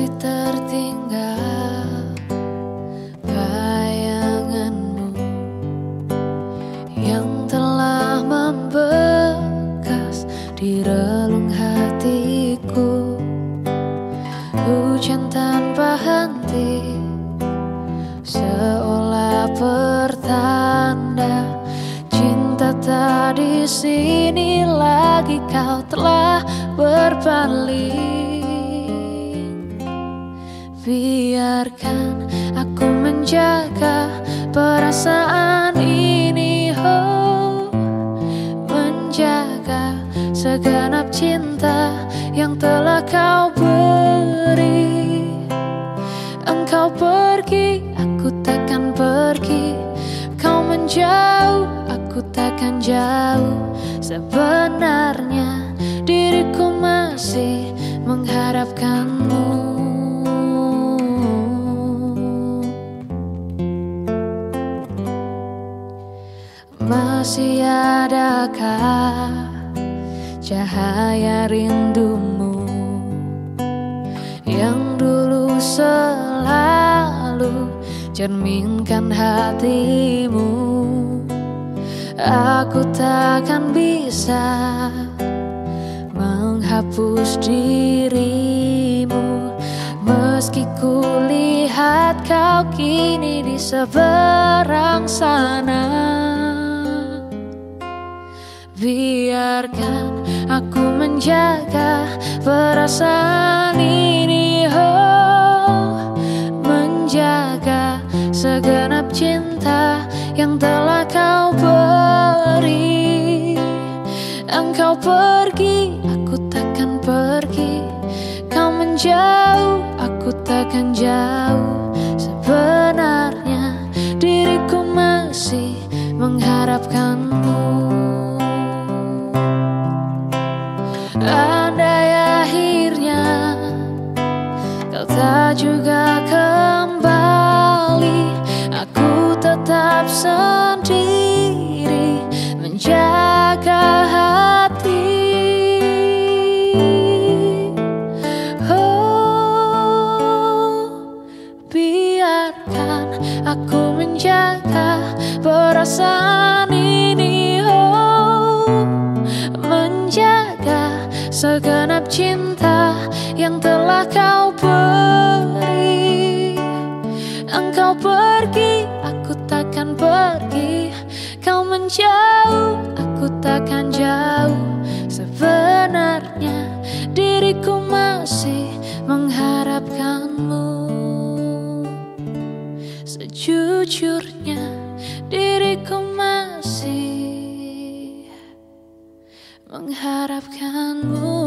masih tertinggal. Bayanganmu yang telah membekas di relung hatiku. Hujan tanpa henti seolah pertanda cinta tak di sini lagi. Kau telah berpaling Biarkan aku menjaga perasaan ini oh Menjaga segenap cinta yang telah kau beri. Engkau pergi, aku takkan pergi. Kau menjauh, aku takkan jauh. Sebenarnya diriku masih mengharapkanmu Masih adakah cahaya rindumu Yang dulu selalu cerminkan hatimu? Aku takkan bisa menghapus dirimu. Meski ku lihat kau kini di seberang sana Biarkan aku menjaga perasaan ini oh, Menjaga segenap cinta yang telah kau beri. Engkau pergi, aku takkan pergi. Kau menjauh, aku takkan jauh tak juga kembali. Aku tetap sendiri menjaga hati. Oh, biarkan aku menjaga perasaan segenap cinta yang telah kau beri. Engkau pergi, aku takkan pergi. Kau menjauh, aku takkan jauh. Sebenarnya diriku masih mengharapkanmu Sejujurnya diriku masih mengharapkanmu